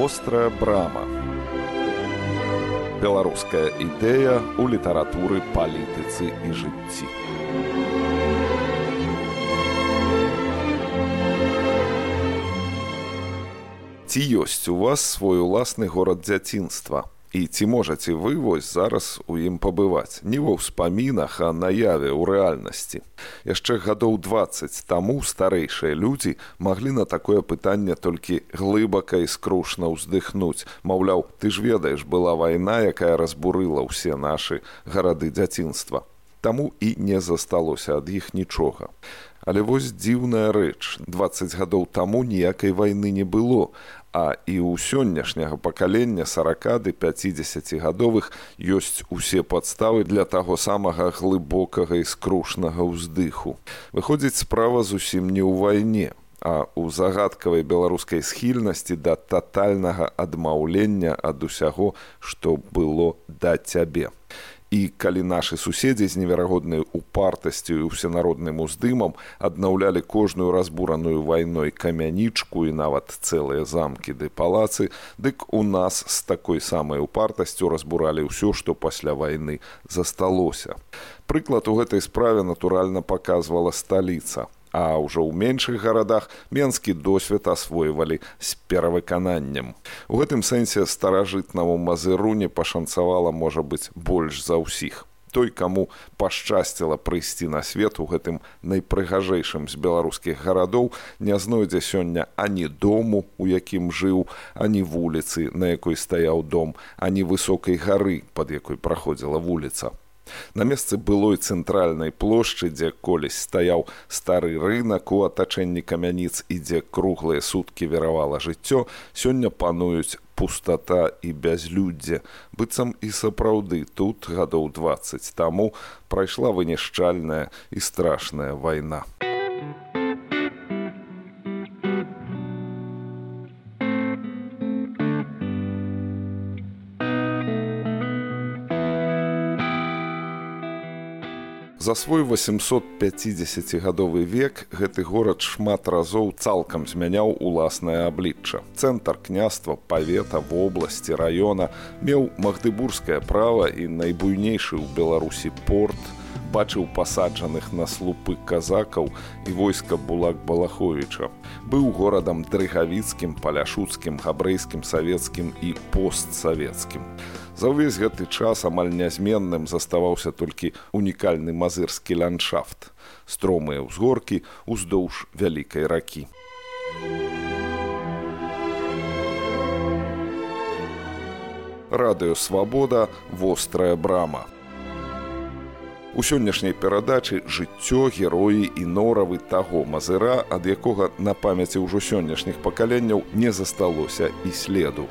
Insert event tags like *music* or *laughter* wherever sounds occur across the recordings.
вострая брама. Беларуская ідэя ў літаратуры палітыцы і жыцці. Ці ёсць у вас свой уласны горад дзяцінства і ці можаце вы вось зараз у ім пабываць. Не ва ўспамінах а наяве ў рэальнасці. Яшчэ гадоў двадцать таму старэйшыя людзі маглі на такое пытанне толькі глыбака і скрушна ўздыхнуць. Маўляў ты ж ведаеш была вайна якая разбурыла ўсе нашы гарады дзяцінства. Таму і не засталося ад іх нічога Але вось дзіўная рэч 20 гадоў таму ніякай вайны не было а і ў сённяшняга пакалення 40 ды 50гадовых ёсць усе падставы для таго самага глыбокага і скрушнага ўздыху. Выходзіць справа зусім не ў вайне, а ў загадкавай беларускай схільнасці да татальнага адмаўлення ад усяго, што было да цябе і калі нашы суседзі з неверагоднай упартасцю і ўсенародным уздымам аднаўлялі кожную разбураную вайной камянічку і нават цэлыя замкі ды палацы дык у нас з такой самай упартасцю разбуралі ўсё што пасля вайны засталося. Прыклад у гэтай справе натуральна паказвала сталіца а ўжо ў меншых гарадах менскі досвед асвойвалі з перавыкананнем. У гэтым сэнсе старажытнаму мазыру не пашанцавала можа быць больш за ўсіх. Той, каму пашчасціла прыйсці на свет у гэтым найпрыгажэйшым з беларускіх гарадоў, не знойдзе сёння ані дому, у якім жыў, ані вуліцы, на якой стаяў дом, ані высокай гары, пад якой праходзіла вуліца. На месцы былой цэнтральнай плошчы, дзе колісь стаяў стары рынак у атачэнні камяніц і дзе круглыя суткі веравала жыццё, сёння пануюць пустата і бязлюддзе. быццам і сапраўды тут гадоў 20 таму прайшла вынішчальная і страшная вайна. За свой 850гадовы век гэты горад шмат разоў цалкам змяняў уласнае аблічча. Цэнтр княства, павета, вобласці, раёна меў магдыбургскае права і найбуйнейшы ў Беларусі порт, бачыў пасаджаных на слупы казакаў і войска булак балаховіча. Быў горадам дрыгавіцкім, паляшуцкім, габрэйскім, савецкім і постсавецкім. За ўвесь гэты час амаль нязменным заставаўся толькі унікальны мазырскі ландшафт, стромыя ўзгоркі уздоўж вялікай ракі. Радыё свабода вострая брама. У сённяшняй перадачы жыццё героі і норавы таго мазыра, ад якога на памяці ўжо сённяшніх пакаленняў не засталося і следу.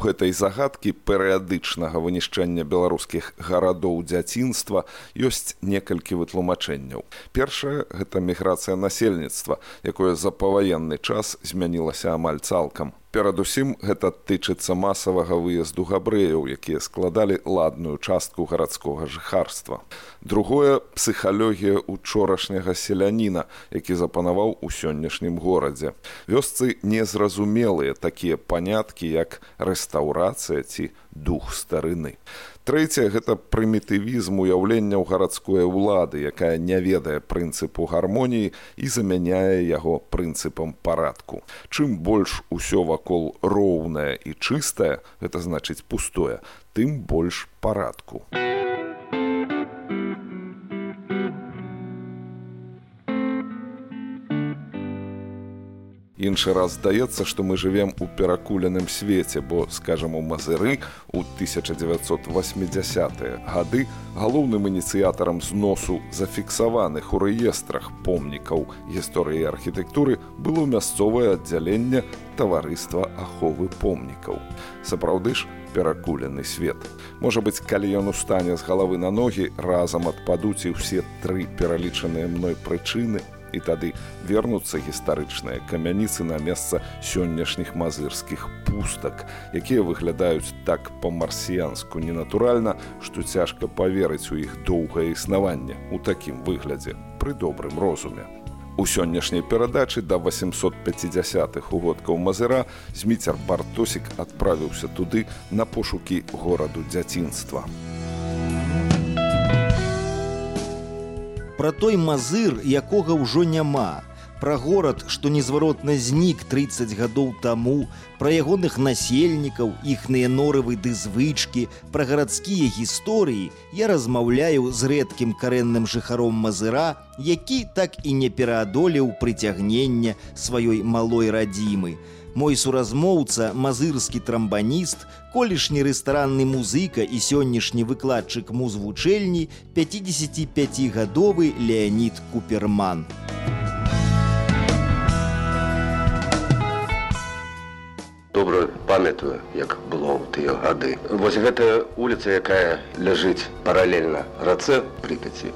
Гэтай загадкі перыядычнага вынішчэння беларускіх гарадоў дзяцінства ёсць некалькі вытлумачэнняў. Першае гэта міграцыя насельніцтва, якое за паваенны час змянілася амаль цалкам. Перадусім гэта тычыцца масавага выезду габрэяў, якія складалі ладную частку гарадскога жыхарства. Другое псіхалогія учорашняга селяніна, які запанаваў у сённяшнім горадзе. Вёсцы незразумелыя такія паняткі, як рэстаўрацыя ці дух старыны. Трэцяе гэта прымітывізм уяўленняў гарадской улады, якая не ведае прынцыпу гармоніі і замяняе яго прынцыпам парадку. Чым больш усё вакол роўнае і чыстае, гэта значыць пустое, тым больш парадку. Іншы раз здаецца што мы жывем у перакуленым свеце бо скажам у мазыры у 1980 гады галоўным ініцыятарам зносу зафіксаваных у рэестрах помнікаў гісторыі архітэктуры было мясцовае аддзяленне таварыства аховы помнікаў. Сапраўды ж перакулены свет. Можа быць калі ён устане з галавы на ногі разам адпадуць і ўсе тры пералічаныя мной прычыны і тады вернуцца гістарычныя камяніцы на месца сённяшніх мазырскіх пустак, якія выглядаюць так па-марсіянску ненатуральна, што цяжка паверыць у іх доўгае існаванне ў такім выглядзе пры добрым розуме. У сённяшняй перадачы да 850-х угодкаў Мазыра зміцер Бартосік адправіўся туды на пошукі гораду дзяцінства. Пра той мазыр, якога ўжо няма, пра горад, што незваротна знік 30 гадоў таму, пра ягоных насельнікаў, іхныя норавы ды звычкі, пра гарадскія гісторыі я размаўляю з рэдкім карэнным жыхаром мазыра, які так і не пераадолеў прыцягнення сваёй малой радзімы. Мой суразмоўца, мазырскі трамбаніст, колішні рэстаранны музыка і сённяшні выкладчык музвучэльні 55гадовы Леонид Куперман. добра памятаю як было ў тыя гады вось гэтая улица якая ляжыць паралельна рацэ прыпяці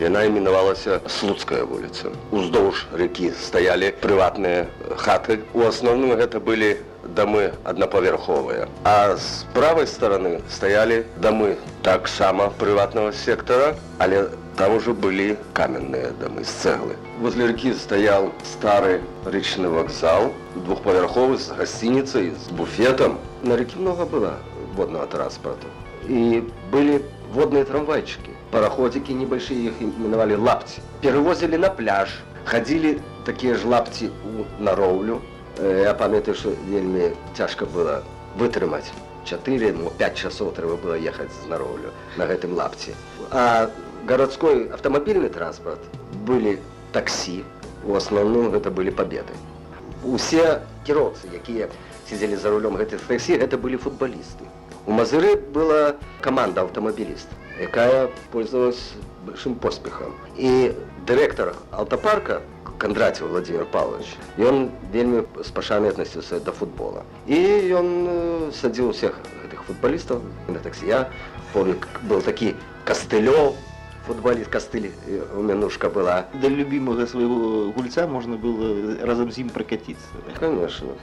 яна іменавалася слуцкая вуліца уздоўж рекі стаялі прыватныя хаты. У асноўным гэта былі дамы аднапавярховыя а з правай стороны стаялі дамы таксама прыватнага сектара але там ужо былі каменныя дамы з цэглы возле рекі стаял стары рэчны вакзал двухпавярховы з гасцініцай з буфетам на рекі много было водного транспорту і былі водныя трамвайчыкі параходзікі небольшие іх іменавалі лапці перевозілі на пляж. Хадзілі такія ж лапці у нароўлю я памятаю что вельмі цяжка было вытрымаць 4 ну 5 часоў трэба было ехаць з нароўлю на гэтым лапці а гарадской аўтамабільны транспорт былі таксі у асноўным гэта былі победы. Усе кіроўцы якія сидзелі за рулём гэтых таксі гэта былі футбалісты у мазыры была команда аўтамабіліст якая пользовалась большим поспехом. І дырэктар аўтапарка кондраці владимир павлович ён вельмі з пашаметнасцю да футбола. І ён садзіў усіх гэтых футбалістаў на таксі я помнік был такі кастылёў футболіст кастылі у мянушка была. Да любимага свайго гульца можна было разам з ім пракаціцца конечно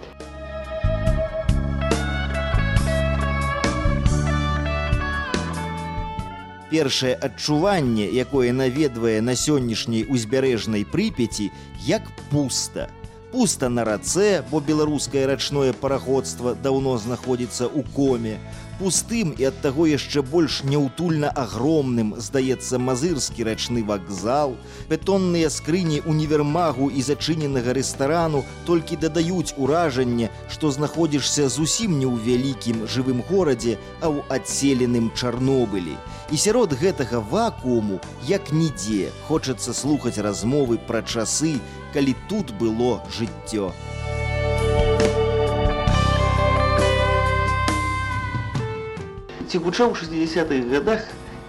першае адчуванне, якое наведвае на сённяшняй узбярэжнай прыпяці, як пуста. Пуста на рацэ, бо беларускае рачное параходства даўно знаходзіцца ў коме. Пустым і ад таго яшчэ больш няўтульна агромным здаецца мазырскі рачны вакзал. Бетонныя скрыні універмагу і зачыненага рэстарану толькі дадаюць уражанне, што знаходзішся зусім не ў вялікім жывым горадзе, а ў адселеным чарнобылі. І сярод гэтага вакууму, як нідзе, хочацца слухаць размовы пра часы, калі тут было жыццё. Ці гучаў у 60-х годах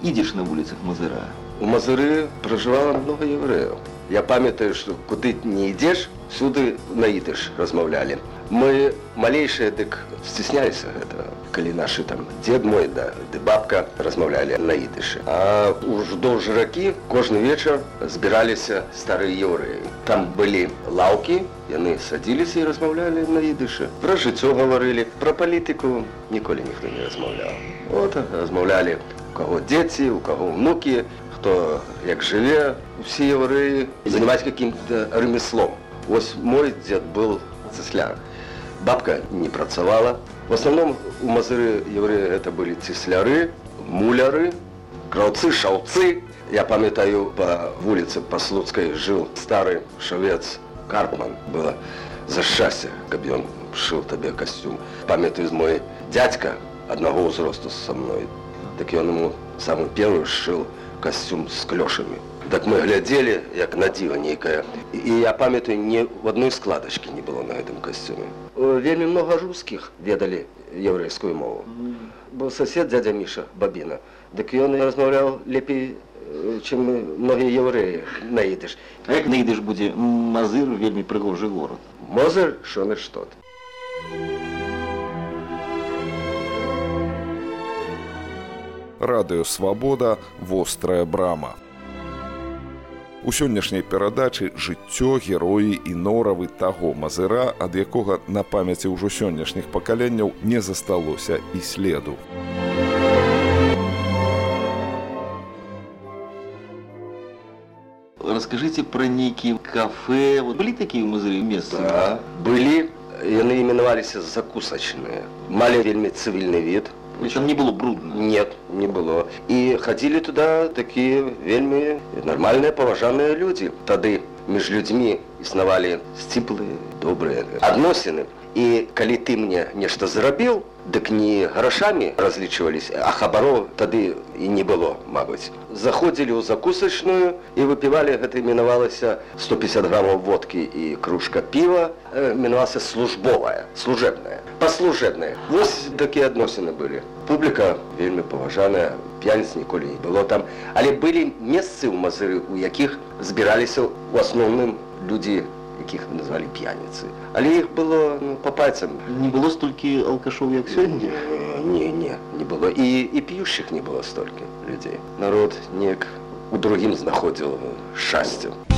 ідзеш на вуліцах Мазыра. У Мазыры пражывала много евреяў. Я памятаю, што куды не ідзеш, сюды наітыш размаўлялі. Мы малейшыя дык сцісняліся гэта, калі нашы там дзед мой да ды бабка размаўлялі на ідышы. А ўждоўж ракі кожны вечар збіраліся старыя еўрэі. Там былі лаўкі, яны садзіліся і размаўлялі на ідышы. Пра жыццё гаварылі, пра палітыку ніколі ніхто не размаўляў. Вот размаўлялі у каго дзеці, у каго ўнукі, хто як жыве, усе еўрэі занимаць каким-то ремеслом. Вось мой дзед был цесляр. Бабка не працавала. В основном у мазыры евреі это былі цесляры, муляры, краўцы, шаўцы. Я памятаю по вуліцы па слуцкай жыў стары шавец Карпман было за шчасце, каб ён шыў табе касцюм. Памятаю мой дядька аднаго ўзросту са мной. Так ён ему самую первую шыў касцюм з клёшамі. Так мы глядзелі як на дзіва нейкая і я памятаю не в адной складачкі не было на гэтым касцюме вельмі много рускіх ведалі еврейскую мову. Бо сосед дядя міша бабіна дык ён размаўляў лепей чым многія еўрэі наідыш як наідыш будзе? Мазыр вельмі прыгожы горад. Мозер шоны што радыё свабода вострая брама У сённяшняй перадачы жыццё героі і норавы таго мазыра, ад якога на памяці ўжо сённяшніх пакаленняў не засталося і следу. расскажите про некие кафе. Вот были такие музеи места? Да, были. Яны іменаваліся закусачныя. Малі вельмі цывільны від. Там не было брудно? Нет, не было. І хадзілі туда такія вельмі нармальныя паважаныя людзі. Тады між людзьмі існавалі сціплыя, добрыя адносіны. І калі ты мне нешта зрабіў, дык не грашамі разлічваліся, а хабароў тады і не было, мабыць. Заходзілі ў закусачную і выпівалі гэта іменавалася 150 грамаў водкі і кружка піва, мінавалася службовая, служебная, паслужебная. Вось такія адносіны былі. Публіка вельмі паважаная, п'яніц ніколі не было там, але былі месцы ў мазыры, у якіх збіраліся ў асноўным людзі якіх назвалі п'яніцы. Але іх было ну, по пальцам. Не было столькі алкашоў як сёння? Не не не было. І і п'ющих не было столькі людзей народ неяк у другім знаходзіў шчасця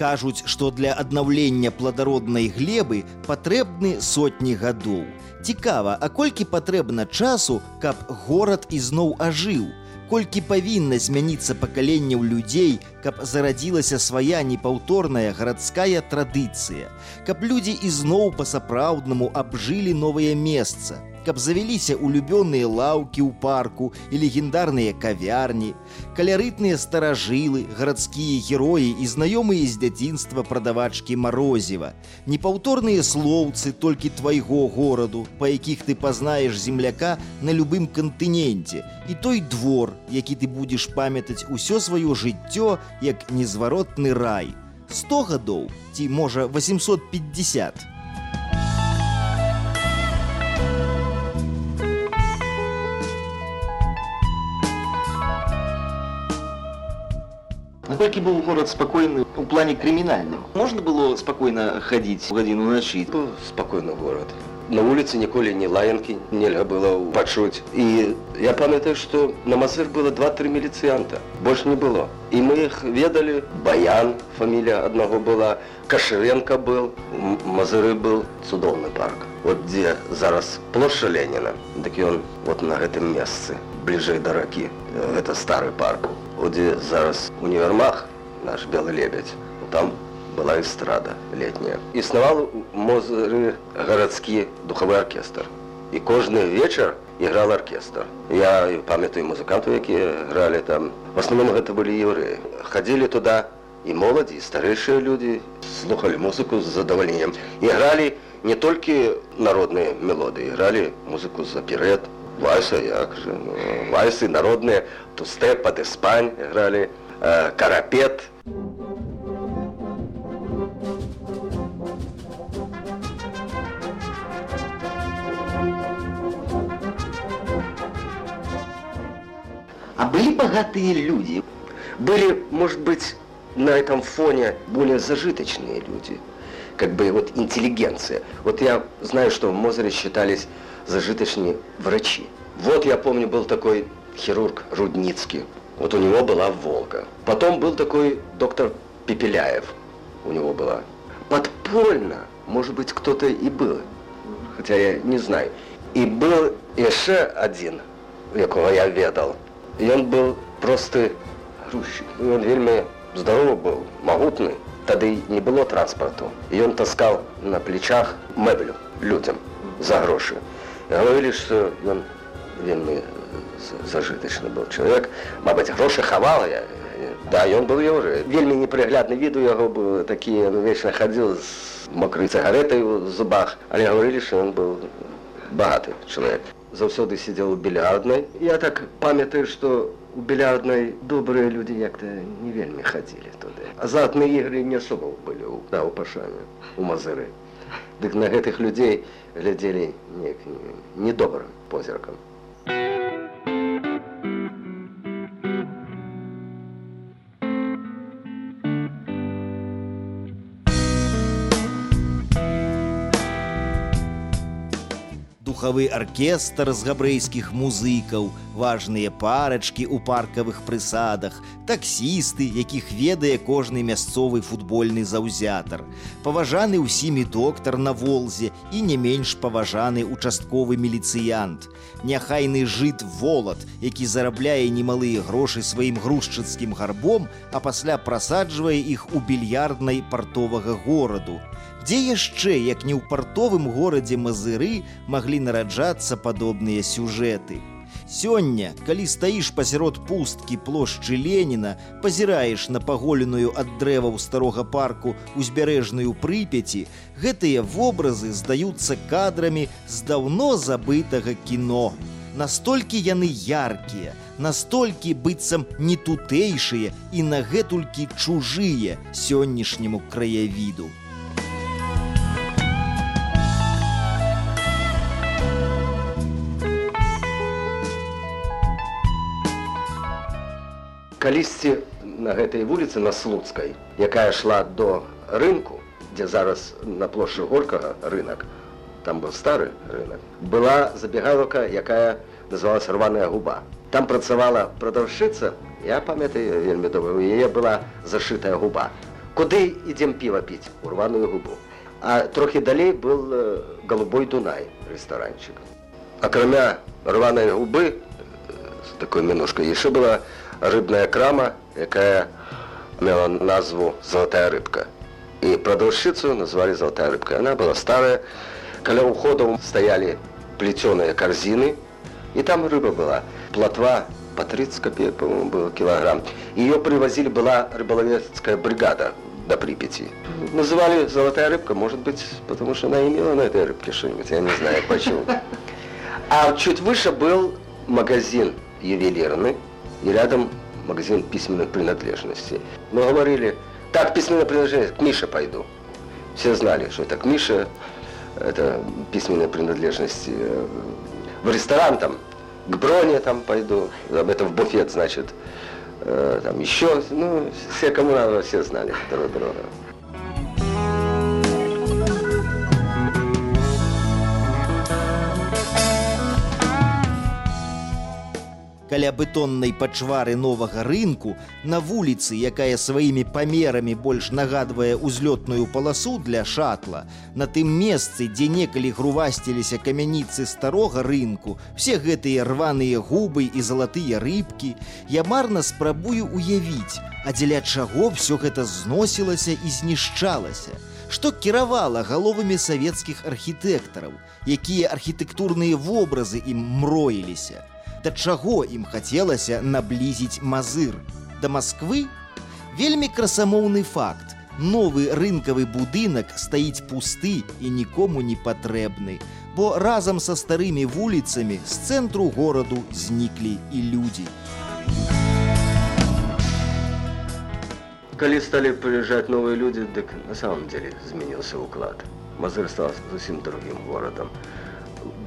кажуць што для аднаўлення пладароднай глебы патрэбны сотні гадоў. Цікава, а колькі патрэбна часу, каб горад ізноў ажыў. Колькі павінна змяніцца пакаленняў людзей, каб зарадзілася свая непаўторная гарадская традыцыя, каб людзі ізноў па-сапраўднаму абжылі новае месца, каб завяліся улюбёныя лаўкі ў парку і легендарныя кавярні, калярытныя старажылы, гарадскія героі і знаёмыя з дзяцінства прадавачкі марозева, непаўторныя слоўцы толькі твайго гораду, па якіх ты пазнаеш земляка на любым кантыненце і той двор, які ты будзеш памятаць усё сваё жыццё як незваротны рай. 100 гадоў ці можа 850. Наколькі быў горад спакойны у плане крымінальным. Можна было спакойна хадзіць у гадзіну начы. Быў спакойны горад. На вуліцы ніколі не лаянкі нельга было пачуць. І я памятаю, што на Мазыр было два-тры міліцыянта. Больш не было. І мы іх ведалі. Баян, фамілія аднаго была. Кашыренко был. Мазыры был цудоўны парк. Вот дзе зараз плошча Леніна, дык ён вот на гэтым месцы, бліжэй да ракі. Гэта стары парк дзе зараз універмаг наш белы лебедь. Там была эстрада летняя. Існавал мозры гарадскі духовы оркестр. І кожны вечар іграл оркестр. Я памятаю музыканту якія гралі там. В основном гэта былі еўрэі хадзілі туда і моладзі старэйшыя людзі слухали музыку з задавальненнем і гралі не толькі народныя мелодыі гралі музыку за Вайса, як же, ну, вайсы народные, тусте, падеспань играли, э, карапет. А были богатые люди? Были, может быть, на этом фоне более зажиточные люди. Как бы вот интеллигенция. Вот я знаю, что в Мозере считались зажиточные врачи. Вот я помню, был такой хирург Рудницкий. Вот у него была «Волга». Потом был такой доктор Пепеляев. У него была. Подпольно, может быть, кто-то и был. Хотя я не знаю. И был еще один, якого я ведал. И он был просто грузчик. И он вельми здоровый был, могутный. Тогда не было транспорту. И он таскал на плечах меблю людям за гроши. Говорили, что он вельмі зажытачны быў чалавек Мабыць грошы хавала я да ён быў я уже вельмі непрыглядны від у яго быў такі вечна хадзіл з мокрый цыгаретай у зубах. Але гаварылі що ён быў багаты чалавек заўсёды сидзел у більярднай я так памятаю что у більярднай добрыя людзі як-то не вельмі хадзілі туды азартныя ігры не особо былі у да у пашане у мазыры. Дык на гэтых людзей глядзелі недобрым позіркам духавы аркестр з габрэйскіх музыкаў, важныя парачкі ў паркавых прысадах, таксісты, якіх ведае кожны мясцовы футбольны заўзятар, паважаны ўсімі доктар на волзе і не менш паважаны участковы міліцыянт. Няхайны жыт волат, які зарабляе немалыя грошы сваім грузчыцкім гарбом, а пасля прасаджвае іх у більярднай партовага гораду. Дзе яшчэ, як не ў партовым горадзе мазыры маглі нараджацца падобныя сюжэты. Сёння, калі стаіш пасярод пусткі плошчы Леніна, пазіраеш на паголеную ад дрэваў старога парку узбярэжную прыпяці, гэтыя вобразы здаюцца кадрамі з даўно забытага кіно. Настолькі яны яркія, настолькі быццам не тутэйшыя і нагэтулькі чужыя сённяшняму краявіду. Калісьці на гэтай вуліцы на слуцкай якая шла до рынку дзе зараз на плошчы горкага рынок там быў стары рынок была забегалка якая называлась рваная губа там працавала прадаўшчыца я памятаю вельмі добра у яе была зашитая губа. Куды ідзем піва піць? У рваную губу а трохі далей был э, голубой дунай рэстаранчык. Акрамя рваной губы э, такой мінушкой яшчэ была рыбная крама, якая мела назву золотая рыбка. І прадаўшчыцу назвалі золотая рыбка. Она была старая. Каля ўходаў стаялі плецёныя карзіны, і там рыба была. Платва по 30 копеек, по-моему, было килограмм. Ее привозили, была рыболовецкая бригада до Припяти. Называли «Золотая рыбка», может быть, потому что она имела на этой рыбке что-нибудь, я не знаю почему. *laughs* А чуть выше был магазин ювелирный, и рядом магазин письменных принадлежностей. Мы говорили, так, письменная принадлежность, к Мише пойду. Все знали, что это к Мише, это письменные принадлежности. В ресторан там, к Броне там пойду, это в буфет, значит, э, там еще, ну, все, кому надо, все знали друг друга. Каля бетоннай пачвары новага рынку на вуліцы, якая сваімі памерамі больш нагадвае ўзлётную паласу для шатла, на тым месцы, дзе некалі грувасціліся камяніцы старога рынку, все гэтыя рваныя губы і залатыя рыбкі, я марна спрабую уявіць, а дзеля чаго ўсё гэта зносілася і знішчалася. Што кіравала галовамі савецкіх архітэктараў, якія архітэктурныя вобразы ім мроіліся да чаго ім хацелася наблізіць мазыр? Да Масквы? Вельмі красамоўны факт. Новы рынкавы будынак стаіць пусты і нікому не патрэбны. Бо разам са старымі вуліцамі з цэнтру гораду зніклі і людзі. Калі сталі прыязджаць новыя людзі дык на самом деле змянился уклад мазыр стал зусім другим горадам.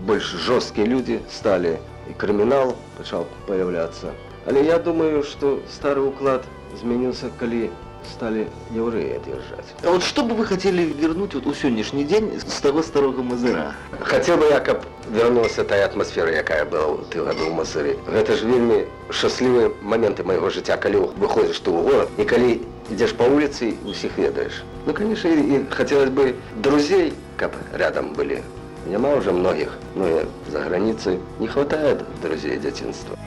Больш жорсткія людзі сталі и криминал начал появляться. Але я думаю, что старый уклад изменился, коли стали евреи держать. А вот что бы вы хотели вернуть вот у сегодняшний день с того старого Мазыра? Хотел бы я, как вернулась та атмосфера, якая была у ты году в Мазырі. Это же вельми счастливые моменты моего життя, коли выходишь ты в город, и коли идешь по улице и всех ведаешь. Ну, конечно, и, и хотелось бы друзей, как рядом были. Няма уже многих, но и за границей не хватает друзей дзяцінства.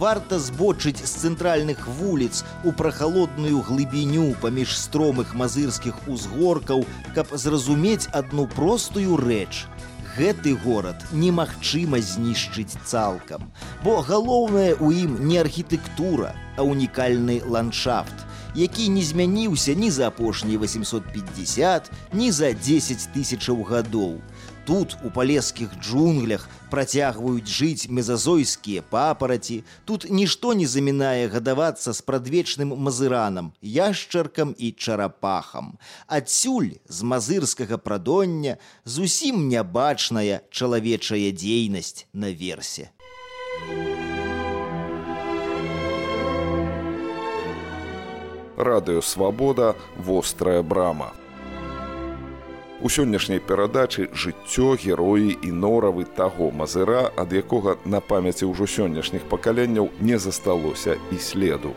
Варта збочыць з цэнтральных вуліц у прахалодную глыбіню паміж стромых мазырскіх узгоркаў, каб зразумець адну простую рэч. Гэты горад немагчыма знішчыць цалкам, бо галоўнае ў ім не архітэктура, а унікальны ландшафт які не змяніўся ні за апошнія 850, ні за 10 тысячаў гадоў. Тут у палескіх джунглях працягваюць жыць мезазойскія папараці. Тут нішто не замінае гадавацца з прадвечным мазыранам, яшчаркам і чарапахам. Адсюль з мазырскага прадоння зусім нябачная чалавечая дзейнасць на версе. радыё свабода вострая брама У сённяшняй перадачы жыццё героі і норавы таго мазыра, ад якога на памяці ўжо сённяшніх пакаленняў не засталося і следу.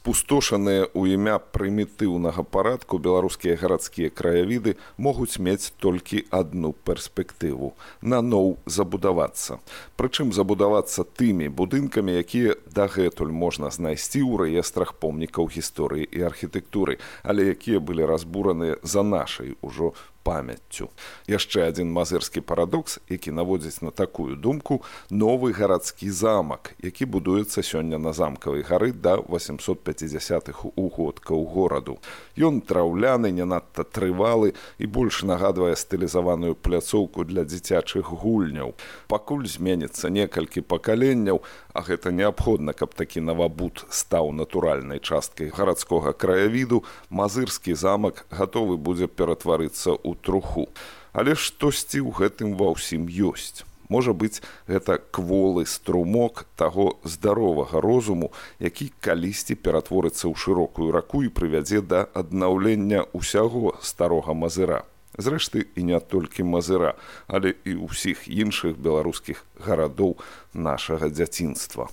Спустошаныя ў імя прымітыўнага парадку беларускія гарадскія краявіды могуць мець толькі адну перспектыву наноў забудавацца. Прычым забудавацца тымі будынкамі якія дагэтуль можна знайсці ў рэестрах помнікаў гісторыі і архітэктуры але якія былі разбураныя за нашай ужо памяццю. Яшчэ адзін мазырскі парадокс, які наводзіць на такую думку новы гарадскі замак, які будуецца сёння на замкавай гары да 850-х угодкаў гораду. Ён траўляны, не надта трывалы і больш нагадвае стылізаваную пляцоўку для дзіцячых гульняў. Пакуль зменіцца некалькі пакаленняў, а гэта неабходна, каб такі навабут стаў натуральнай часткай гарадскога краявіду, мазырскі замак гатовы будзе ператварыцца ў труху. Але штосьці ў гэтым ва ўсім ёсць. Можа быць, гэта кволы струмок таго здаровага розуму, які калісьці ператворыцца ў шырокую раку і прывядзе да аднаўлення ўсяго старога мазыра. Зрэшты і не толькі мазыра, але і ўсіх іншых беларускіх гарадоў нашага дзяцінства.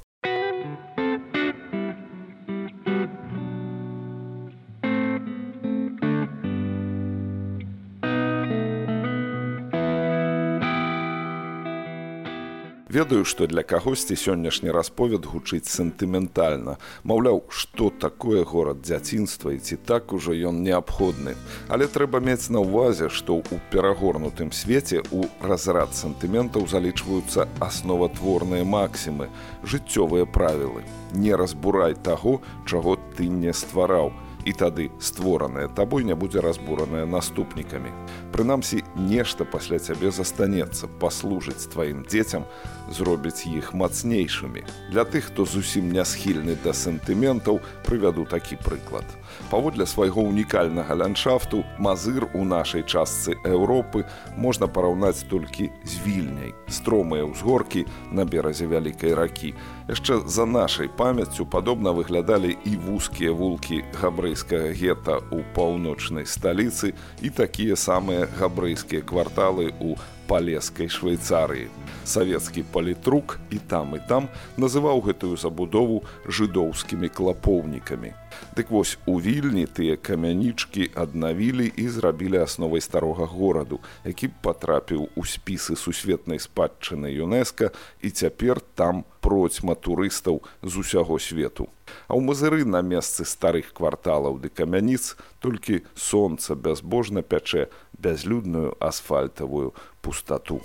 Ведаю што для кагосьці сённяшні расповед гучыць сентыментальна. Маўляў што такое горад дзяцінства і ці так ужо ён неабходны. Але трэба мець на ўвазе што ў перагорнутым свеце у разрад сантыментаў залічваюцца асноватворныя максімы жыццёвыя правілы. Не разбурай таго чаго ты не ствараў і тады створанае табой не будзе разбураная наступнікамі. Прынамсі, нешта пасля цябе застанецца паслужыць тваім дзецям, зробіць іх мацнейшымі. Для тых, хто зусім не схільны да сентыментаў, прывяду такі прыклад. Паводле свайго унікальнага ландшафту мазыр у нашай частцы Еўропы можна параўнаць толькі з вільняй, стромыя ўзгоркі на беразе вялікай ракі. Яшчэ за нашай памяццю падобна выглядалі і вузкія вулкі габрэй габрэйскага гета ў паўночнай сталіцы і такія самыя габрэйскія кварталы ў палескай швейцарыі. Савецкі палітрук і там і там называў гэтую забудову жыдоўскімі клапоўнікамі. Дык вось у вільні тыя камянічкі аднавілі і зрабілі асновай старога гораду, які патрапіў у спісы сусветнай спадчыны ЮНЕСКА і цяпер там процьма турыстаў з усяго свету. А ў мазыры на месцы старых кварталаў ды камяніц толькі сонца бязбожна пячэ бязлюдную асфальтавую пустату.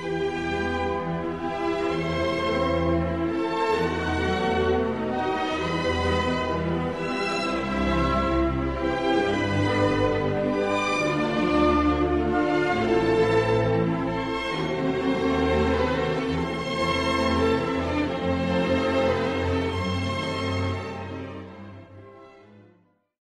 Thank you